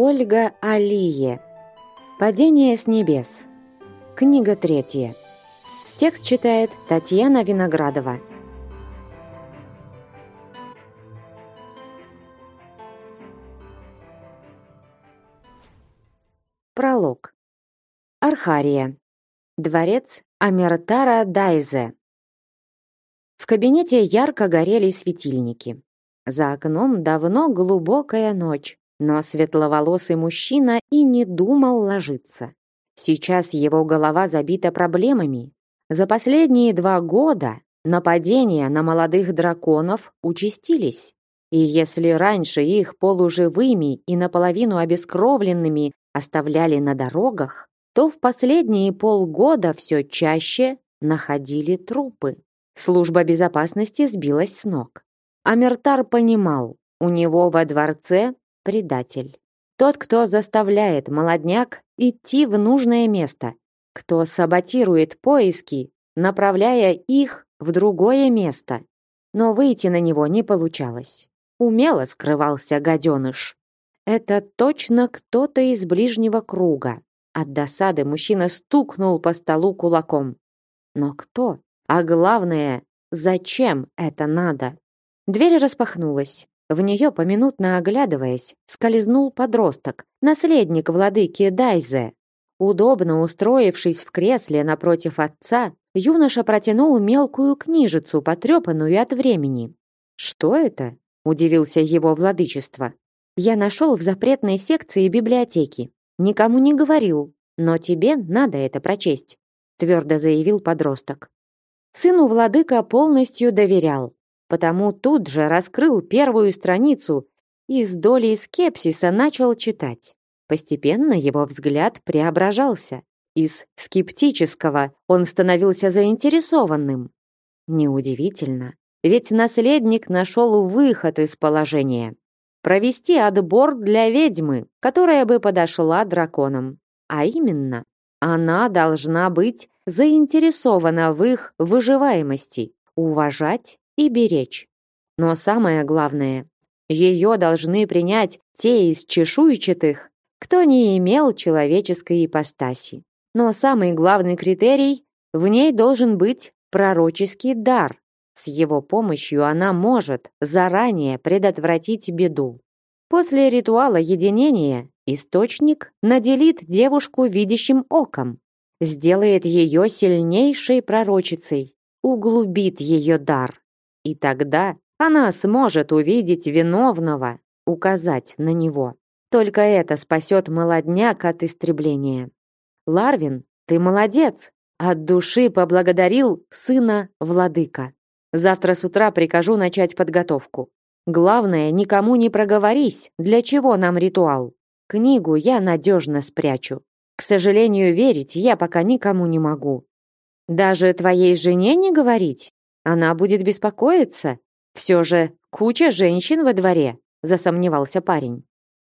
Ольга Алие. Падение с небес. Книга третья. Текст читает Татьяна Виноградова. Пролог. Архария. Дворец Амертара Дайзе. В кабинете ярко горели светильники. За окном давно глубокая ночь, но светловолосый мужчина и не думал ложиться. Сейчас его голова забита проблемами. За последние два года нападения на молодых драконов участились. И если раньше их полуживыми и наполовину обескровленными оставляли на дорогах, то в последние полгода все чаще находили трупы. Служба безопасности сбилась с ног. Амертар понимал, у него во дворце предатель. Тот, кто заставляет молодняк идти в нужное место, кто саботирует поиски, направляя их в другое место. Но выйти на него не получалось. Умело скрывался гаденыш. Это точно кто-то из ближнего круга. От досады мужчина стукнул по столу кулаком. Но кто? А главное, зачем это надо? Дверь распахнулась. В нее, поминутно оглядываясь, скользнул подросток, наследник владыки Дайзе. Удобно устроившись в кресле напротив отца, юноша протянул мелкую книжицу, потрепанную от времени. «Что это?» – удивился его владычество. «Я нашел в запретной секции библиотеки. Никому не говорил, но тебе надо это прочесть, твердо заявил подросток. Сыну владыка полностью доверял, потому тут же раскрыл первую страницу и с долей скепсиса начал читать. Постепенно его взгляд преображался. Из скептического он становился заинтересованным. Неудивительно, ведь наследник нашел выход из положения провести отбор для ведьмы, которая бы подошла драконам. А именно, она должна быть заинтересована в их выживаемости, уважать и беречь. Но самое главное, ее должны принять те из чешуйчатых, кто не имел человеческой ипостаси. Но самый главный критерий – в ней должен быть пророческий дар, с его помощью она может заранее предотвратить беду. После ритуала единения источник наделит девушку видящим оком, сделает ее сильнейшей пророчицей, углубит ее дар. И тогда она сможет увидеть виновного, указать на него. Только это спасет молодняк от истребления. Ларвин, ты молодец! От души поблагодарил сына владыка. Завтра с утра прикажу начать подготовку. Главное, никому не проговорись, для чего нам ритуал. Книгу я надежно спрячу. К сожалению, верить я пока никому не могу. Даже твоей жене не говорить? Она будет беспокоиться. Все же куча женщин во дворе, засомневался парень.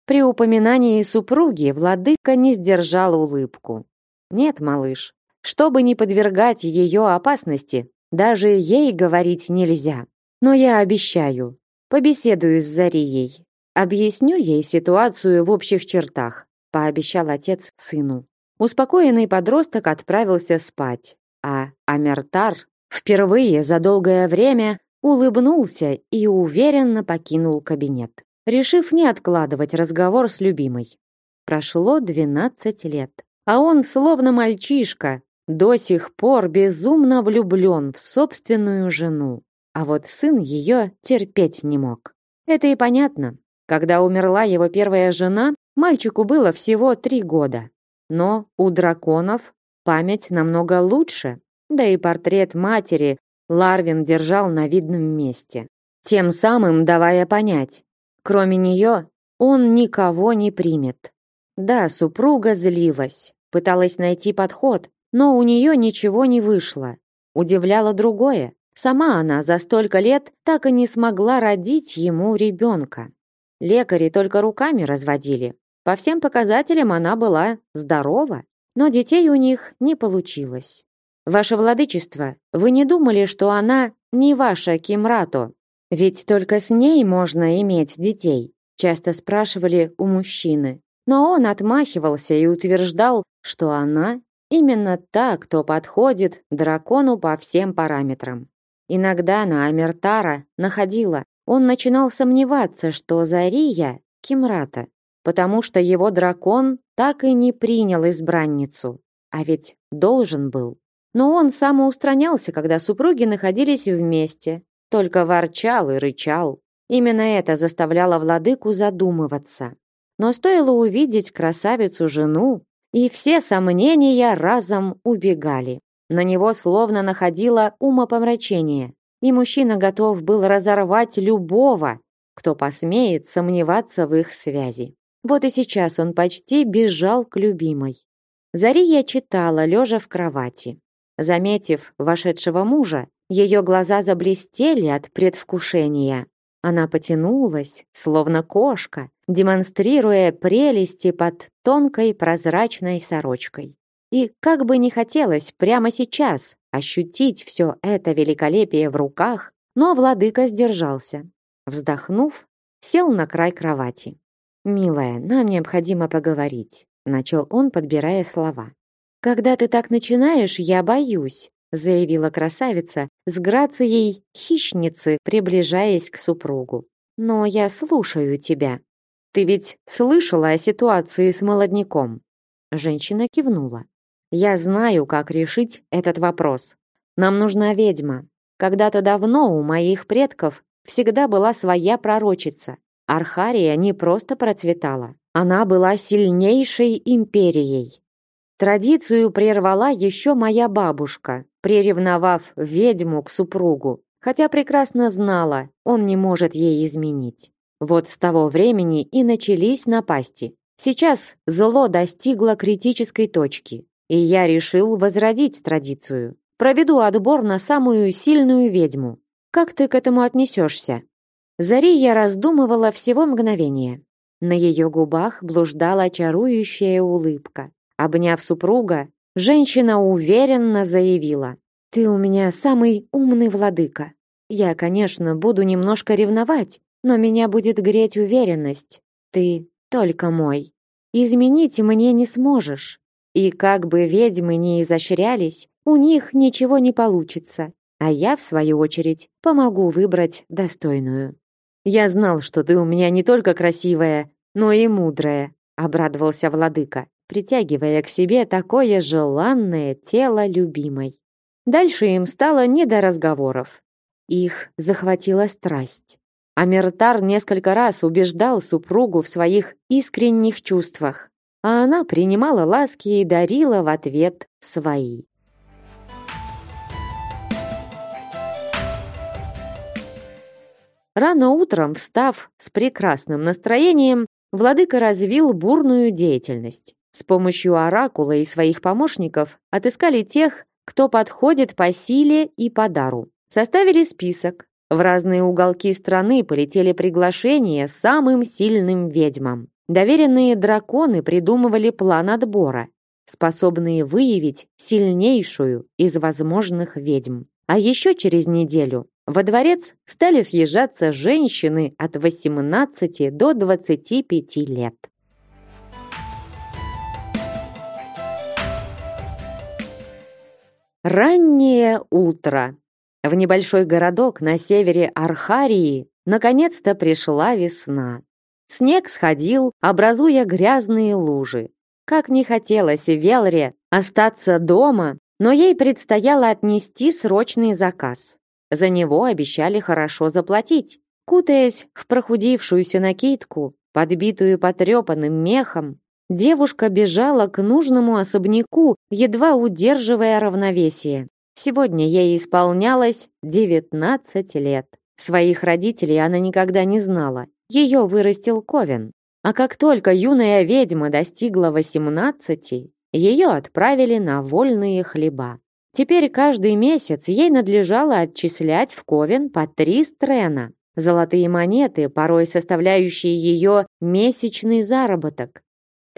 При упоминании супруги владыка не сдержал улыбку. Нет, малыш, чтобы не подвергать ее опасности, даже ей говорить нельзя. Но я обещаю, побеседую с Зарией. Объясню ей ситуацию в общих чертах, пообещал отец сыну. Успокоенный подросток отправился спать, а Амертар впервые за долгое время улыбнулся и уверенно покинул кабинет, решив не откладывать разговор с любимой. Прошло 12 лет, а он словно мальчишка, до сих пор безумно влюблен в собственную жену. А вот сын ее терпеть не мог. Это и понятно. Когда умерла его первая жена, мальчику было всего три года. Но у драконов память намного лучше, да и портрет матери Ларвин держал на видном месте. Тем самым давая понять, кроме нее он никого не примет. Да, супруга злилась, пыталась найти подход, но у нее ничего не вышло. Удивляло другое. Сама она за столько лет так и не смогла родить ему ребенка. Лекари только руками разводили. По всем показателям она была здорова, но детей у них не получилось. Ваше владычество, вы не думали, что она не ваша Кимрато? Ведь только с ней можно иметь детей, часто спрашивали у мужчины. Но он отмахивался и утверждал, что она именно та, кто подходит дракону по всем параметрам. Иногда на Амертара находила, он начинал сомневаться, что Зария — Кимрата, потому что его дракон так и не принял избранницу, а ведь должен был. Но он самоустранялся, когда супруги находились вместе, только ворчал и рычал. Именно это заставляло владыку задумываться. Но стоило увидеть красавицу-жену, и все сомнения разом убегали. На него словно находило умопомрачение, и мужчина готов был разорвать любого, кто посмеет сомневаться в их связи. Вот и сейчас он почти бежал к любимой. Зария читала, лежа в кровати. Заметив вошедшего мужа, ее глаза заблестели от предвкушения. Она потянулась, словно кошка, демонстрируя прелести под тонкой прозрачной сорочкой. И как бы не хотелось прямо сейчас ощутить все это великолепие в руках, но владыка сдержался. Вздохнув, сел на край кровати. «Милая, нам необходимо поговорить», — начал он, подбирая слова. «Когда ты так начинаешь, я боюсь», — заявила красавица с грацией хищницы, приближаясь к супругу. «Но я слушаю тебя. Ты ведь слышала о ситуации с молодняком?» Женщина кивнула. Я знаю, как решить этот вопрос. Нам нужна ведьма. Когда-то давно у моих предков всегда была своя пророчица. Архария не просто процветала, она была сильнейшей империей. Традицию прервала еще моя бабушка, приревновав ведьму к супругу, хотя прекрасно знала, он не может ей изменить. Вот с того времени и начались напасти. Сейчас зло достигло критической точки. И я решил возродить традицию. Проведу отбор на самую сильную ведьму. Как ты к этому отнесешься?» Зария раздумывала всего мгновение. На ее губах блуждала чарующая улыбка. Обняв супруга, женщина уверенно заявила. «Ты у меня самый умный владыка. Я, конечно, буду немножко ревновать, но меня будет греть уверенность. Ты только мой. Изменить мне не сможешь. И как бы ведьмы ни изощрялись, у них ничего не получится. А я, в свою очередь, помогу выбрать достойную. Я знал, что ты у меня не только красивая, но и мудрая, обрадовался владыка, притягивая к себе такое желанное тело любимой. Дальше им стало не до разговоров. Их захватила страсть. Амиртар несколько раз убеждал супругу в своих искренних чувствах, а она принимала ласки и дарила в ответ свои. Рано утром, встав с прекрасным настроением, владыка развил бурную деятельность. С помощью оракула и своих помощников отыскали тех, кто подходит по силе и по дару. Составили список. В разные уголки страны полетели приглашения самым сильным ведьмам. Доверенные драконы придумывали план отбора, способные выявить сильнейшую из возможных ведьм. А еще через неделю во дворец стали съезжаться женщины от 18 до 25 лет. Раннее утро. В небольшой городок на севере Архарии наконец-то пришла весна. Снег сходил, образуя грязные лужи. Как не хотелось Велре остаться дома, но ей предстояло отнести срочный заказ. За него обещали хорошо заплатить. Кутаясь в прохудившуюся накидку, подбитую потрепанным мехом, девушка бежала к нужному особняку, едва удерживая равновесие. Сегодня ей исполнялось 19 лет. Своих родителей она никогда не знала ее вырастил Ковен. А как только юная ведьма достигла 18, ее отправили на вольные хлеба. Теперь каждый месяц ей надлежало отчислять в Ковен по три стрена, золотые монеты, порой составляющие ее месячный заработок.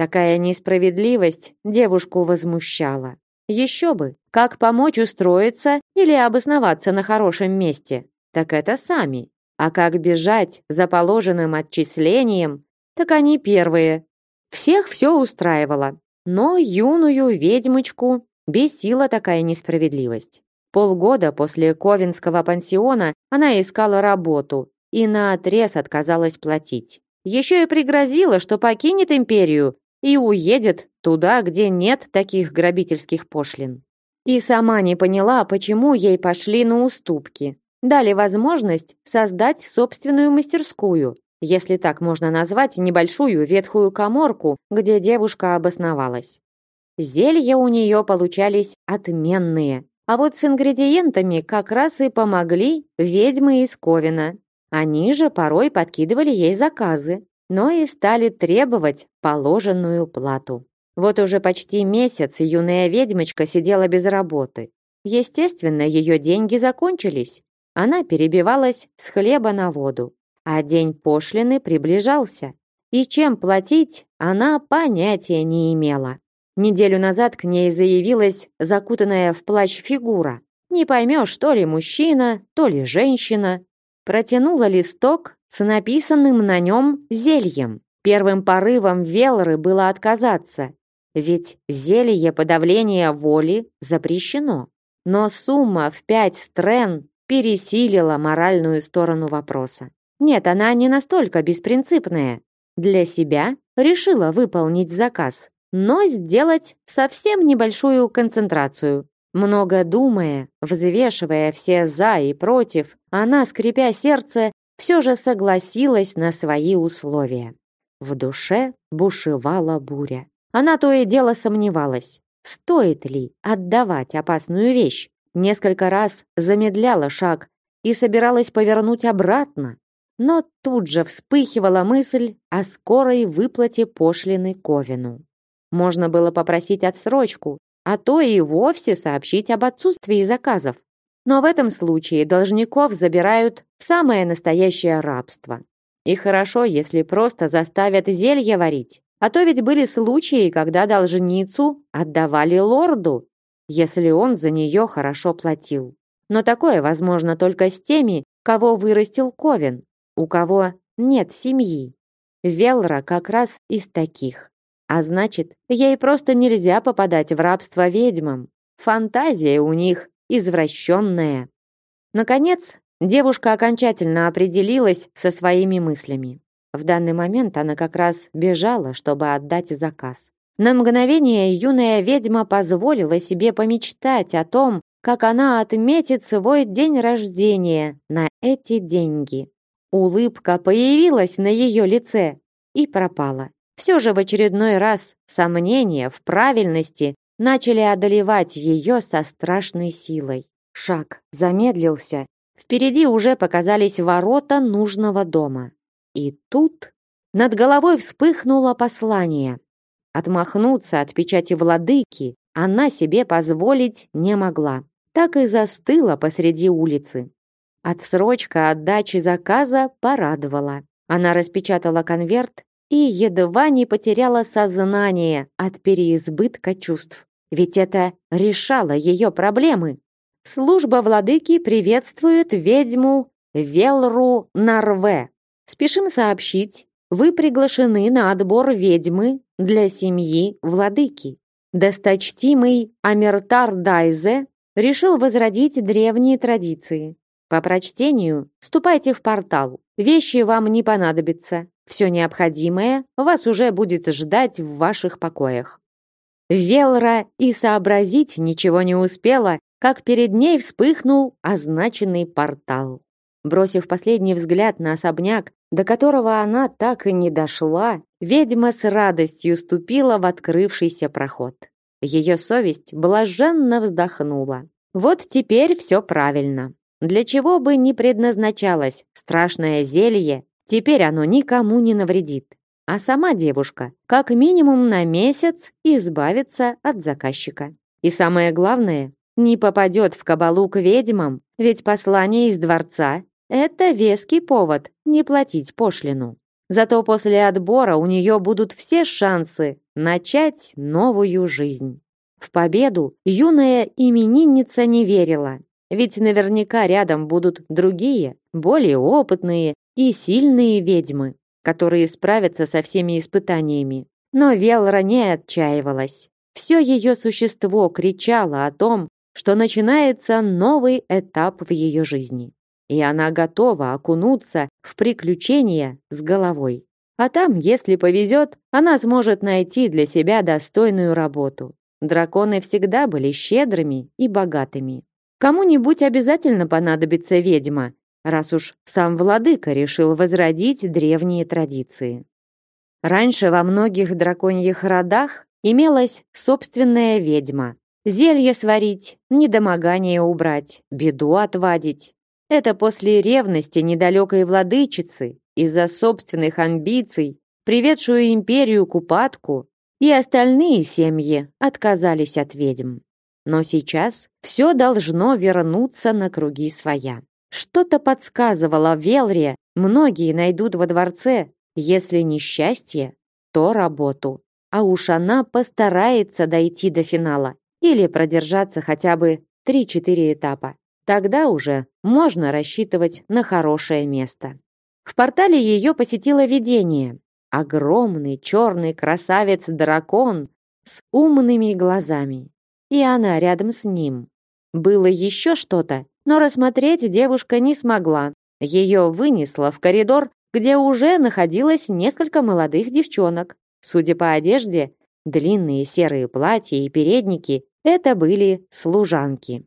Такая несправедливость девушку возмущала. Еще бы, как помочь устроиться или обосноваться на хорошем месте? Так это сами. А как бежать за положенным отчислением, так они первые. Всех все устраивало, но юную ведьмочку бесила такая несправедливость. Полгода после Ковенского пансиона она искала работу и наотрез отказалась платить. Еще и пригрозила, что покинет империю и уедет туда, где нет таких грабительских пошлин. И сама не поняла, почему ей пошли на уступки. Дали возможность создать собственную мастерскую, если так можно назвать небольшую ветхую коморку, где девушка обосновалась. Зелья у нее получались отменные, а вот с ингредиентами как раз и помогли ведьмы из Ковина. Они же порой подкидывали ей заказы, но и стали требовать положенную плату. Вот уже почти месяц юная ведьмочка сидела без работы. Естественно, ее деньги закончились. Она перебивалась с хлеба на воду, а день пошлины приближался. И чем платить, она понятия не имела. Неделю назад к ней заявилась закутанная в плащ фигура. Не поймешь, то ли мужчина, то ли женщина. Протянула листок с написанным на нем зельем. Первым порывом Велры было отказаться, ведь зелье подавления воли запрещено. Но сумма в пять стрен пересилила моральную сторону вопроса. Нет, она не настолько беспринципная. Для себя решила выполнить заказ, но сделать совсем небольшую концентрацию. Много думая, взвешивая все «за» и «против», она, скрипя сердце, все же согласилась на свои условия. В душе бушевала буря. Она то и дело сомневалась, стоит ли отдавать опасную вещь. Несколько раз замедляла шаг и собиралась повернуть обратно, но тут же вспыхивала мысль о скорой выплате пошлины Ковину. Можно было попросить отсрочку, а то и вовсе сообщить об отсутствии заказов. Но в этом случае должников забирают в самое настоящее рабство. И хорошо, если просто заставят зелье варить. А то ведь были случаи, когда должницу отдавали лорду, если он за нее хорошо платил. Но такое возможно только с теми, кого вырастил Ковен, у кого нет семьи. Велра как раз из таких. А значит, ей просто нельзя попадать в рабство ведьмам. Фантазия у них извращенная. Наконец, девушка окончательно определилась со своими мыслями. В данный момент она как раз бежала, чтобы отдать заказ. На мгновение юная ведьма позволила себе помечтать о том, как она отметит свой день рождения на эти деньги. Улыбка появилась на ее лице и пропала. Все же в очередной раз сомнения в правильности начали одолевать ее со страшной силой. Шаг замедлился. Впереди уже показались ворота нужного дома. И тут над головой вспыхнуло послание. Отмахнуться от печати владыки она себе позволить не могла. Так и застыла посреди улицы. Отсрочка отдачи заказа порадовала. Она распечатала конверт и едва не потеряла сознание от переизбытка чувств. Ведь это решало ее проблемы. Служба владыки приветствует ведьму Велру Нарве. Спешим сообщить, вы приглашены на отбор ведьмы для семьи владыки. Досточтимый Амертар Дайзе решил возродить древние традиции. По прочтению ступайте в портал. Вещи вам не понадобятся. Все необходимое вас уже будет ждать в ваших покоях. Велра и сообразить ничего не успела, как перед ней вспыхнул означенный портал. Бросив последний взгляд на особняк, до которого она так и не дошла, ведьма с радостью ступила в открывшийся проход. Ее совесть блаженно вздохнула. Вот теперь все правильно. Для чего бы ни предназначалось страшное зелье, теперь оно никому не навредит. А сама девушка, как минимум на месяц, избавится от заказчика. И самое главное, не попадет в кабалу к ведьмам, ведь послание из дворца это веский повод не платить пошлину. Зато после отбора у нее будут все шансы начать новую жизнь. В победу юная именинница не верила, ведь наверняка рядом будут другие, более опытные и сильные ведьмы, которые справятся со всеми испытаниями. Но Велра не отчаивалась. Все ее существо кричало о том, что начинается новый этап в ее жизни. И она готова окунуться в приключения с головой. А там, если повезет, она сможет найти для себя достойную работу. Драконы всегда были щедрыми и богатыми. Кому-нибудь обязательно понадобится ведьма, раз уж сам владыка решил возродить древние традиции. Раньше во многих драконьих родах имелась собственная ведьма. Зелье сварить, недомогание убрать, беду отвадить. Это после ревности недалекой владычицы, из-за собственных амбиций, приведшую империю к упадку, и остальные семьи отказались от ведьм. Но сейчас все должно вернуться на круги своя. Что-то подсказывало Велре, многие найдут во дворце, если не счастье, то работу. А уж она постарается дойти до финала или продержаться хотя бы 3-4 этапа. Тогда уже можно рассчитывать на хорошее место. В портале ее посетило видение. Огромный черный красавец-дракон с умными глазами. И она рядом с ним. Было еще что-то, но рассмотреть девушка не смогла. Ее вынесло в коридор, где уже находилось несколько молодых девчонок. Судя по одежде, длинные серые платья и передники – это были служанки.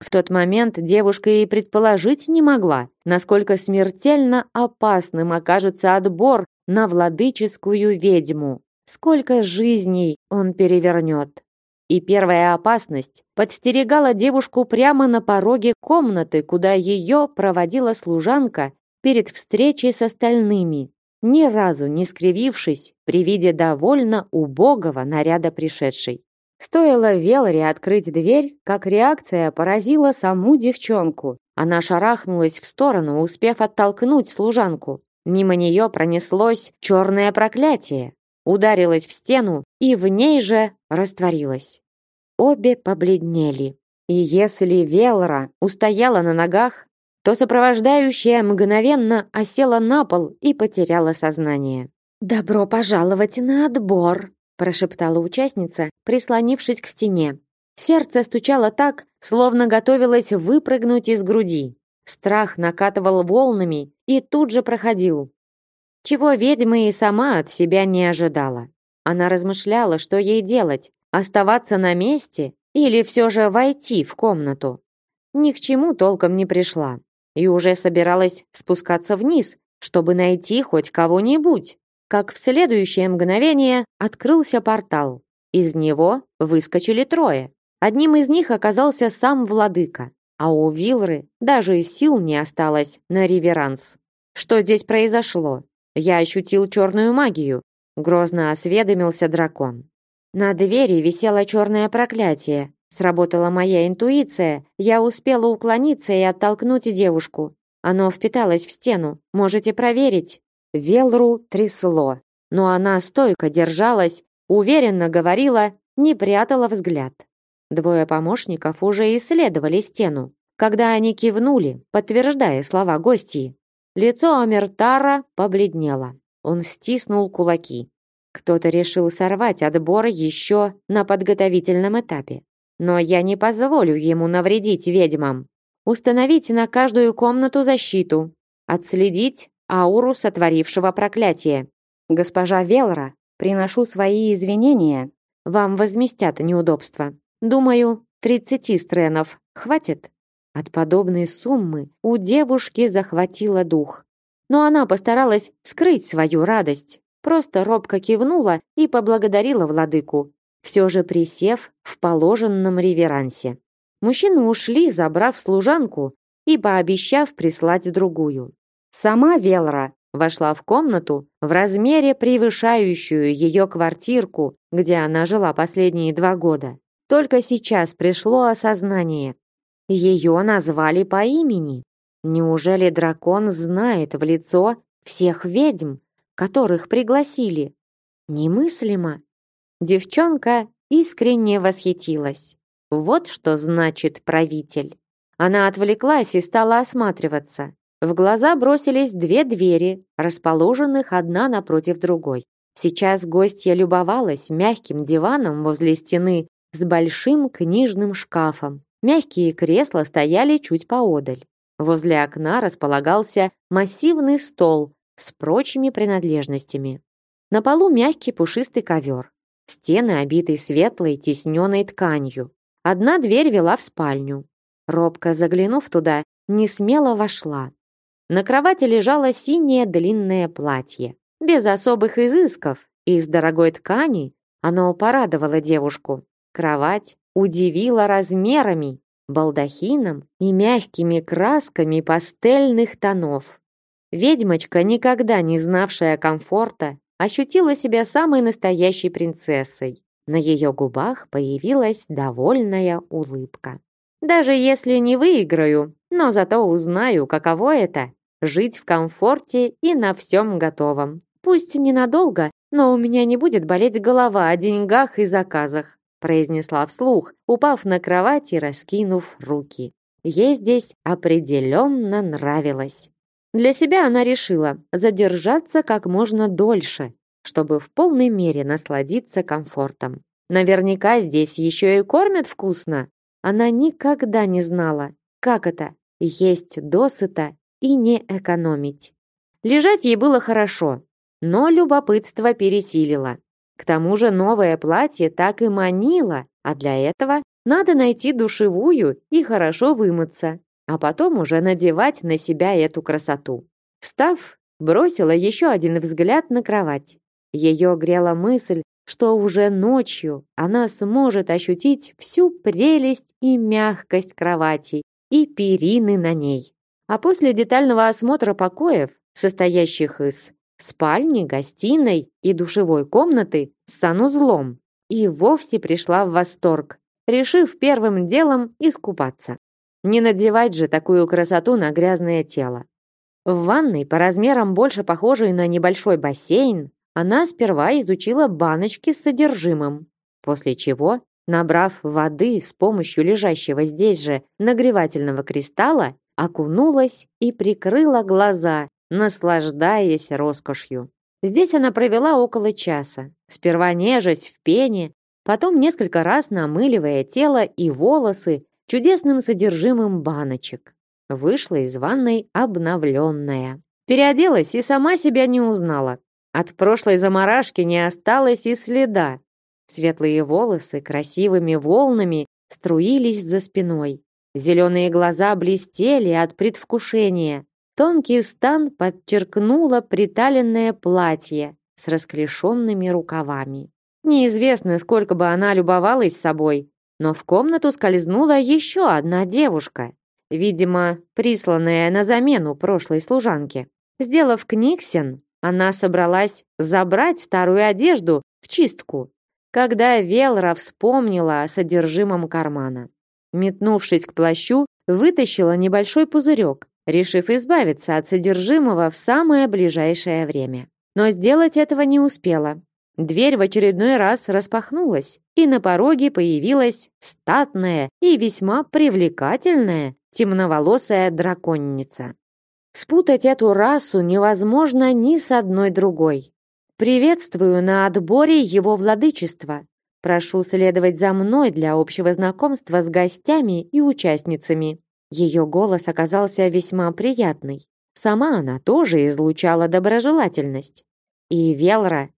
В тот момент девушка и предположить не могла, насколько смертельно опасным окажется отбор на владыческую ведьму. Сколько жизней он перевернет. И первая опасность подстерегала девушку прямо на пороге комнаты, куда ее проводила служанка перед встречей с остальными, ни разу не скривившись при виде довольно убогого наряда пришедшей. Стоило Веларе открыть дверь, как реакция поразила саму девчонку. Она шарахнулась в сторону, успев оттолкнуть служанку. Мимо нее пронеслось черное проклятие, ударилось в стену и в ней же растворилось. Обе побледнели. И если Велра устояла на ногах, то сопровождающая мгновенно осела на пол и потеряла сознание. «Добро пожаловать на отбор!» прошептала участница, прислонившись к стене. Сердце стучало так, словно готовилось выпрыгнуть из груди. Страх накатывал волнами и тут же проходил. Чего ведьма и сама от себя не ожидала. Она размышляла, что ей делать: оставаться на месте или все же войти в комнату. Ни к чему толком не пришла и уже собиралась спускаться вниз, чтобы найти хоть кого-нибудь как в следующее мгновение открылся портал. Из него выскочили трое. Одним из них оказался сам владыка, а у Вилры даже сил не осталось на реверанс. Что здесь произошло? Я ощутил черную магию. Грозно осведомился дракон. На двери висело черное проклятие. Сработала моя интуиция. Я успела уклониться и оттолкнуть девушку. Оно впиталось в стену. Можете проверить. Велру трясло, но она стойко держалась, уверенно говорила, не прятала взгляд. Двое помощников уже исследовали стену. Когда они кивнули, подтверждая слова гостей, лицо Амертара побледнело. Он стиснул кулаки. Кто-то решил сорвать отбор еще на подготовительном этапе. Но я не позволю ему навредить ведьмам. Установить на каждую комнату защиту. Отследить ауру сотворившего проклятие. Госпожа Велра, приношу свои извинения. Вам возместят неудобства. Думаю, 30 стренов хватит. От подобной суммы у девушки захватило дух. Но она постаралась скрыть свою радость. Просто робко кивнула и поблагодарила владыку, все же присев в положенном реверансе. Мужчины ушли, забрав служанку и пообещав прислать другую. Сама Велра вошла в комнату в размере превышающую ее квартирку, где она жила последние два года. Только сейчас пришло осознание. Ее назвали по имени. Неужели дракон знает в лицо всех ведьм, которых пригласили? Немыслимо. Девчонка искренне восхитилась. Вот что значит правитель. Она отвлеклась и стала осматриваться. В глаза бросились две двери, расположенных одна напротив другой. Сейчас гостья любовалась мягким диваном возле стены с большим книжным шкафом. Мягкие кресла стояли чуть поодаль. Возле окна располагался массивный стол с прочими принадлежностями. На полу мягкий пушистый ковер. Стены обиты светлой тисненной тканью. Одна дверь вела в спальню. Робко заглянув туда, не смело вошла. На кровати лежало синее длинное платье. Без особых изысков, из дорогой ткани, оно порадовало девушку. Кровать удивила размерами, балдахином и мягкими красками пастельных тонов. Ведьмочка, никогда не знавшая комфорта, ощутила себя самой настоящей принцессой. На ее губах появилась довольная улыбка. Даже если не выиграю, но зато узнаю, каково это — жить в комфорте и на всем готовом. Пусть ненадолго, но у меня не будет болеть голова о деньгах и заказах, произнесла вслух, упав на кровать и раскинув руки. Ей здесь определенно нравилось. Для себя она решила задержаться как можно дольше, чтобы в полной мере насладиться комфортом. Наверняка здесь еще и кормят вкусно. Она никогда не знала, как это – есть досыта и не экономить. Лежать ей было хорошо, но любопытство пересилило. К тому же новое платье так и манило, а для этого надо найти душевую и хорошо вымыться а потом уже надевать на себя эту красоту. Встав, бросила еще один взгляд на кровать. Ее грела мысль, что уже ночью она сможет ощутить всю прелесть и мягкость кровати и перины на ней. А после детального осмотра покоев, состоящих из спальни, гостиной и душевой комнаты с санузлом, и вовсе пришла в восторг, решив первым делом искупаться. Не надевать же такую красоту на грязное тело. В ванной, по размерам больше похожей на небольшой бассейн, она сперва изучила баночки с содержимым, после чего, набрав воды с помощью лежащего здесь же нагревательного кристалла, окунулась и прикрыла глаза, наслаждаясь роскошью. Здесь она провела около часа, сперва нежась в пене, потом несколько раз намыливая тело и волосы чудесным содержимым баночек. Вышла из ванной обновленная. Переоделась и сама себя не узнала. От прошлой заморашки не осталось и следа. Светлые волосы красивыми волнами струились за спиной. Зеленые глаза блестели от предвкушения. Тонкий стан подчеркнуло приталенное платье с расклешенными рукавами. Неизвестно, сколько бы она любовалась собой, но в комнату скользнула еще одна девушка, видимо, присланная на замену прошлой служанке. Сделав книгсен, она собралась забрать старую одежду в чистку, когда Велра вспомнила о содержимом кармана. Метнувшись к плащу, вытащила небольшой пузырек, решив избавиться от содержимого в самое ближайшее время. Но сделать этого не успела. Дверь в очередной раз распахнулась, и на пороге появилась статная и весьма привлекательная темноволосая драконница. Спутать эту расу невозможно ни с одной другой. Приветствую на отборе его владычества. Прошу следовать за мной для общего знакомства с гостями и участницами. Ее голос оказался весьма приятный. Сама она тоже излучала доброжелательность. И Велра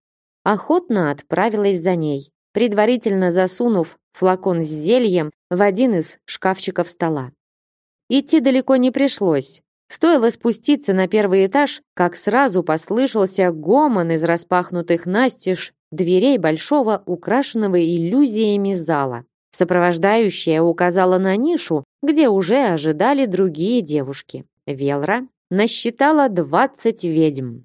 охотно отправилась за ней, предварительно засунув флакон с зельем в один из шкафчиков стола. Идти далеко не пришлось. Стоило спуститься на первый этаж, как сразу послышался гомон из распахнутых настежь дверей большого, украшенного иллюзиями зала. Сопровождающая указала на нишу, где уже ожидали другие девушки. Велра насчитала 20 ведьм.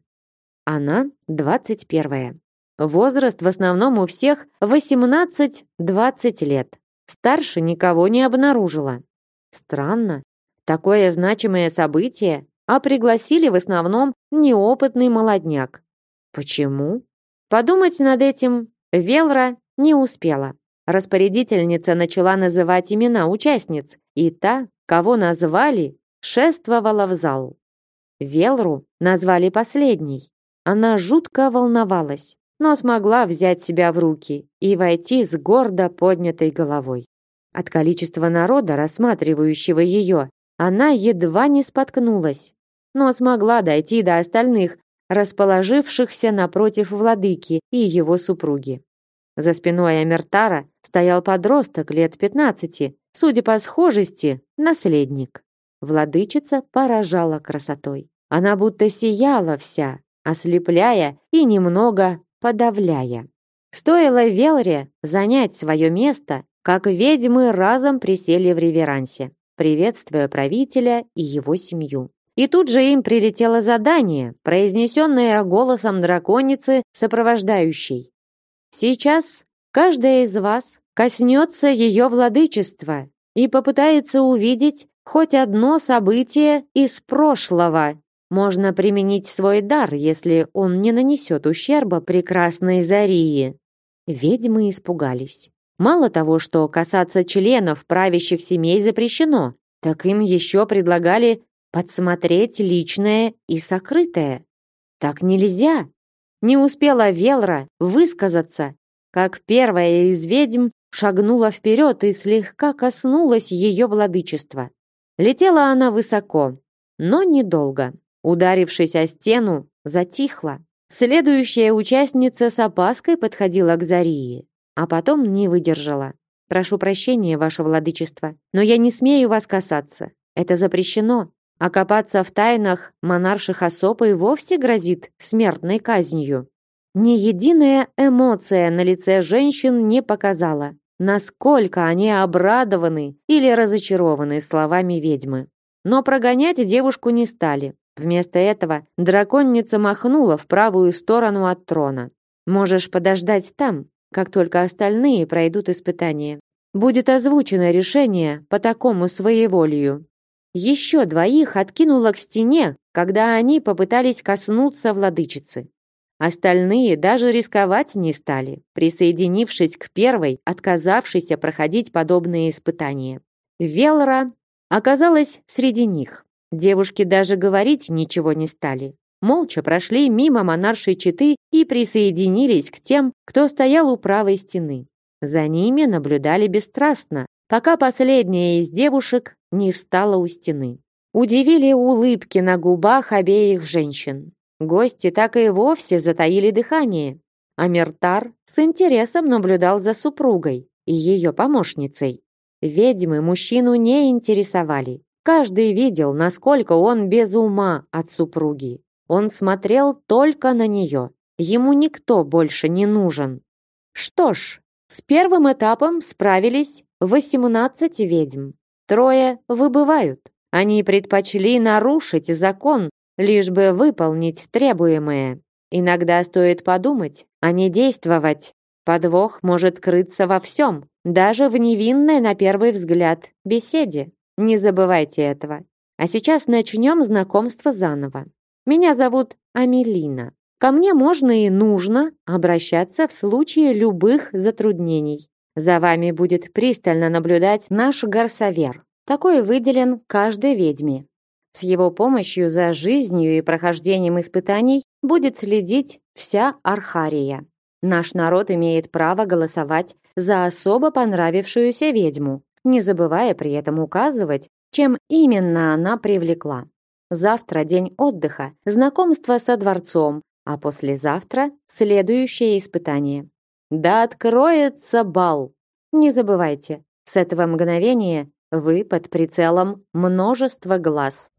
Она двадцать первая. Возраст в основном у всех 18-20 лет. Старше никого не обнаружила. Странно. Такое значимое событие, а пригласили в основном неопытный молодняк. Почему? Подумать над этим Велра не успела. Распорядительница начала называть имена участниц, и та, кого назвали, шествовала в зал. Велру назвали последней. Она жутко волновалась. но смогла взять себя в руки и войти с гордо поднятой головой. От количества народа, рассматривающего ее, она едва не споткнулась, но смогла дойти до остальных, расположившихся напротив владыки и его супруги. За спиной Амертара стоял подросток лет пятнадцати, судя по схожести, наследник. Владычица поражала красотой. Она будто сияла вся, ослепляя и немного подавляя. Стоило Велре занять свое место, как ведьмы разом присели в реверансе, приветствуя правителя и его семью. И тут же им прилетело задание, произнесенное голосом драконицы, сопровождающей. «Сейчас каждая из вас коснется ее владычества и попытается увидеть хоть одно событие из прошлого. Можно применить свой дар, если он не нанесет ущерба прекрасной Зарии». Ведьмы испугались. Мало того, что касаться членов правящих семей запрещено, так им еще предлагали подсмотреть личное и сокрытое. Так нельзя. Не успела Велра высказаться, как первая из ведьм шагнула вперед и слегка коснулась ее владычества. Летела она высоко, но недолго. Ударившись о стену, затихла. Следующая участница с опаской подходила к Зарии, а потом не выдержала. «Прошу прощения, ваше владычество, но я не смею вас касаться. Это запрещено а в тайнах монарших особ и вовсе грозит смертной казнью. Ни единая эмоция на лице женщин не показала, насколько они обрадованы или разочарованы словами ведьмы. Но прогонять девушку не стали. Вместо этого драконница махнула в правую сторону от трона. «Можешь подождать там, как только остальные пройдут испытание. Будет озвучено решение по такому своеволию. Еще двоих откинуло к стене, когда они попытались коснуться владычицы. Остальные даже рисковать не стали, присоединившись к первой, отказавшейся проходить подобные испытания. Велра оказалась среди них. Девушки даже говорить ничего не стали. Молча прошли мимо монаршей четы и присоединились к тем, кто стоял у правой стены. За ними наблюдали бесстрастно, пока последняя из девушек не встала у стены. Удивили улыбки на губах обеих женщин. Гости так и вовсе затаили дыхание. А Мертар с интересом наблюдал за супругой и ее помощницей. Ведьмы мужчину не интересовали. Каждый видел, насколько он без ума от супруги. Он смотрел только на нее. Ему никто больше не нужен. Что ж, с первым этапом справились 18 ведьм. Трое выбывают. Они предпочли нарушить закон, лишь бы выполнить требуемое. Иногда стоит подумать, а не действовать. Подвох может крыться во всем, даже в невинной на первый взгляд беседе. Не забывайте этого. А сейчас начнем знакомство заново. Меня зовут Амелина. Ко мне можно и нужно обращаться в случае любых затруднений. За вами будет пристально наблюдать наш горсовер. Такой выделен каждой ведьме. С его помощью за жизнью и прохождением испытаний будет следить вся Архария. Наш народ имеет право голосовать за особо понравившуюся ведьму, не забывая при этом указывать, чем именно она привлекла. Завтра день отдыха, знакомство со дворцом, а послезавтра следующее испытание. Да откроется бал. Не забывайте, с этого мгновения вы под прицелом множества глаз.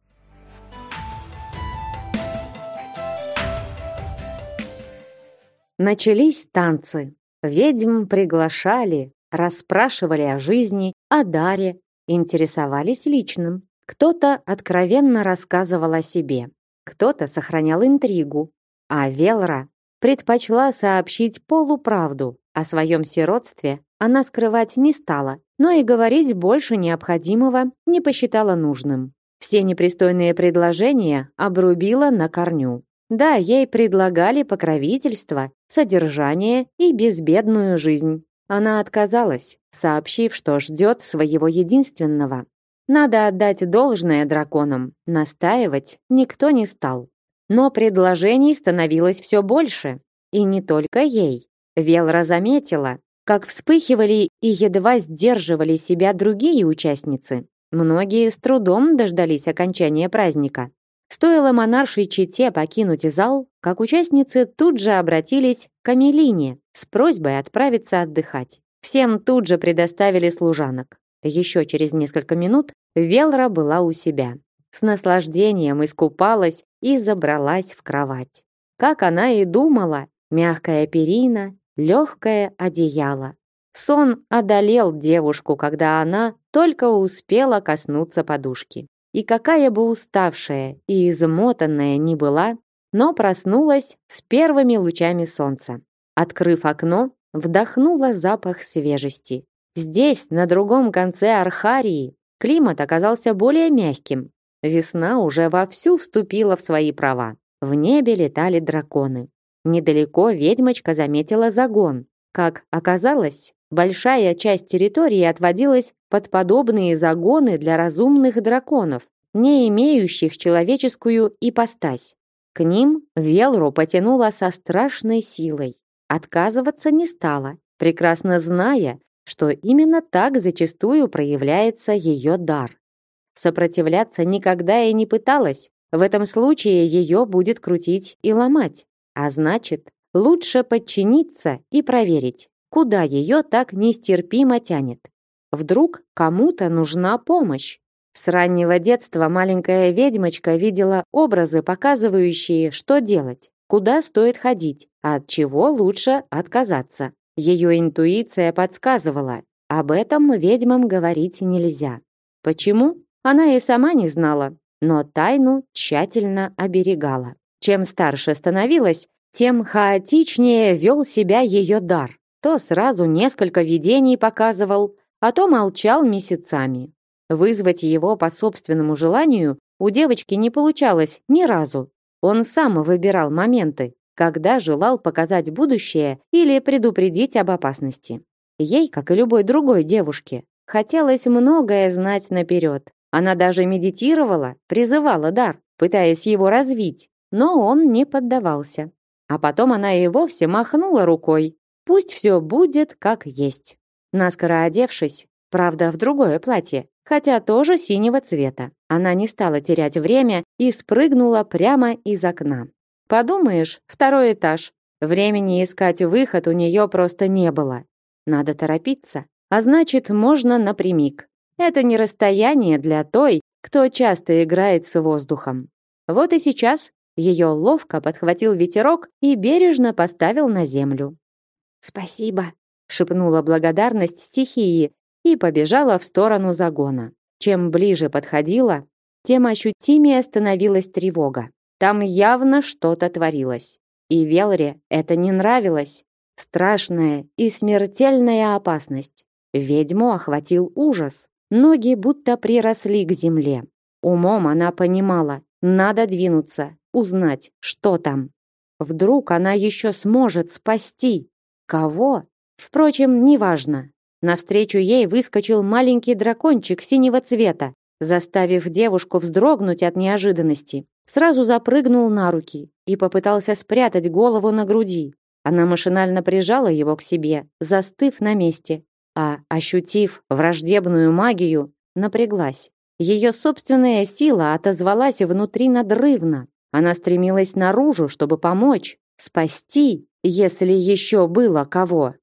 Начались танцы. Ведьм приглашали, расспрашивали о жизни, о даре, интересовались личным. Кто-то откровенно рассказывал о себе, кто-то сохранял интригу, а Велра предпочла сообщить полуправду о своем сиротстве, она скрывать не стала, но и говорить больше необходимого не посчитала нужным. Все непристойные предложения обрубила на корню. Да, ей предлагали покровительство, содержание и безбедную жизнь. Она отказалась, сообщив, что ждет своего единственного. Надо отдать должное драконам, настаивать никто не стал. Но предложений становилось все больше. И не только ей. Велра заметила, как вспыхивали и едва сдерживали себя другие участницы. Многие с трудом дождались окончания праздника. Стоило монаршей чете покинуть зал, как участницы тут же обратились к Амелине с просьбой отправиться отдыхать. Всем тут же предоставили служанок. Еще через несколько минут Велра была у себя. С наслаждением искупалась и забралась в кровать. Как она и думала, мягкая перина, легкое одеяло. Сон одолел девушку, когда она только успела коснуться подушки. И какая бы уставшая и измотанная ни была, но проснулась с первыми лучами солнца. Открыв окно, вдохнула запах свежести. Здесь, на другом конце Архарии, климат оказался более мягким. Весна уже вовсю вступила в свои права. В небе летали драконы. Недалеко ведьмочка заметила загон. Как оказалось, большая часть территории отводилась под подобные загоны для разумных драконов, не имеющих человеческую ипостась. К ним Велру потянула со страшной силой. Отказываться не стала, прекрасно зная, что именно так зачастую проявляется ее дар. Сопротивляться никогда и не пыталась, в этом случае ее будет крутить и ломать. А значит, лучше подчиниться и проверить, куда ее так нестерпимо тянет. Вдруг кому-то нужна помощь. С раннего детства маленькая ведьмочка видела образы, показывающие, что делать, куда стоит ходить, а от чего лучше отказаться. Ее интуиция подсказывала, об этом ведьмам говорить нельзя. Почему? Она и сама не знала, но тайну тщательно оберегала. Чем старше становилась, тем хаотичнее вел себя ее дар. То сразу несколько видений показывал, а то молчал месяцами. Вызвать его по собственному желанию у девочки не получалось ни разу. Он сам выбирал моменты, когда желал показать будущее или предупредить об опасности. Ей, как и любой другой девушке, хотелось многое знать наперед. Она даже медитировала, призывала дар, пытаясь его развить, но он не поддавался. А потом она и вовсе махнула рукой. Пусть все будет как есть. Наскоро одевшись, правда, в другое платье, хотя тоже синего цвета, она не стала терять время и спрыгнула прямо из окна. Подумаешь, второй этаж. Времени искать выход у нее просто не было. Надо торопиться, а значит, можно напрямик. Это не расстояние для той, кто часто играет с воздухом. Вот и сейчас ее ловко подхватил ветерок и бережно поставил на землю. «Спасибо», — шепнула благодарность стихии и побежала в сторону загона. Чем ближе подходила, тем ощутимее становилась тревога. Там явно что-то творилось. И Велре это не нравилось. Страшная и смертельная опасность. Ведьму охватил ужас. Ноги будто приросли к земле. Умом она понимала, надо двинуться, узнать, что там. Вдруг она еще сможет спасти. Кого? Впрочем, неважно. Навстречу ей выскочил маленький дракончик синего цвета, заставив девушку вздрогнуть от неожиданности. Сразу запрыгнул на руки и попытался спрятать голову на груди. Она машинально прижала его к себе, застыв на месте, а, ощутив враждебную магию, напряглась. Ее собственная сила отозвалась внутри надрывно. Она стремилась наружу, чтобы помочь, спасти, если еще было кого.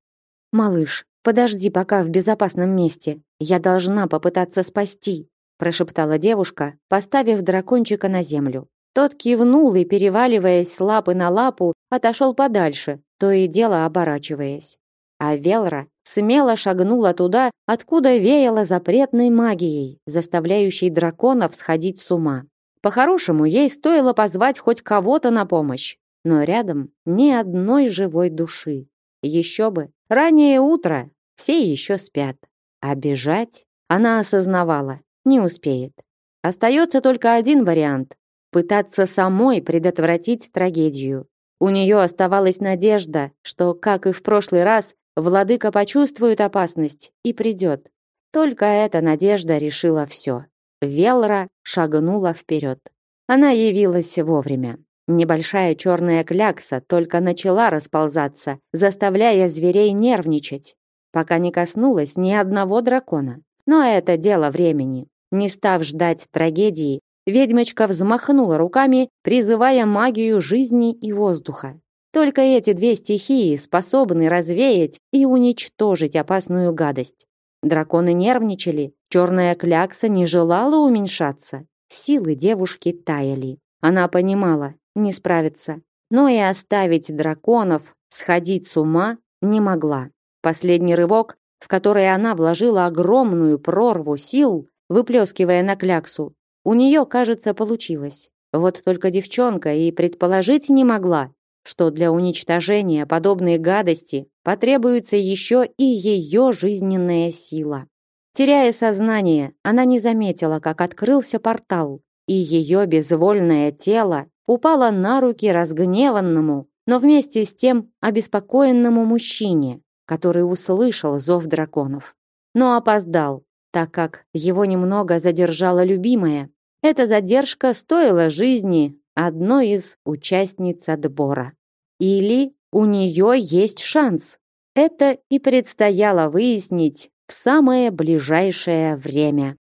«Малыш, подожди пока в безопасном месте. Я должна попытаться спасти», прошептала девушка, поставив дракончика на землю. Тот кивнул и, переваливаясь с лапы на лапу, отошел подальше, то и дело оборачиваясь. А Велра смело шагнула туда, откуда веяло запретной магией, заставляющей драконов сходить с ума. По-хорошему, ей стоило позвать хоть кого-то на помощь, но рядом ни одной живой души. Еще бы, раннее утро, все еще спят. А бежать она осознавала, не успеет. Остается только один вариант – пытаться самой предотвратить трагедию. У нее оставалась надежда, что, как и в прошлый раз, Владыка почувствует опасность и придет. Только эта надежда решила все. Велра шагнула вперед. Она явилась вовремя. Небольшая черная клякса только начала расползаться, заставляя зверей нервничать, пока не коснулась ни одного дракона. Но это дело времени. Не став ждать трагедии, ведьмочка взмахнула руками, призывая магию жизни и воздуха. Только эти две стихии способны развеять и уничтожить опасную гадость. Драконы нервничали, черная клякса не желала уменьшаться. Силы девушки таяли. Она понимала, не справится. Но и оставить драконов сходить с ума не могла. Последний рывок, в который она вложила огромную прорву сил, выплескивая на кляксу, у нее, кажется, получилось. Вот только девчонка и предположить не могла, что для уничтожения подобной гадости потребуется еще и ее жизненная сила. Теряя сознание, она не заметила, как открылся портал, и ее безвольное тело упала на руки разгневанному, но вместе с тем обеспокоенному мужчине, который услышал зов драконов. Но опоздал, так как его немного задержала любимая. Эта задержка стоила жизни одной из участниц отбора. Или у нее есть шанс. Это и предстояло выяснить в самое ближайшее время.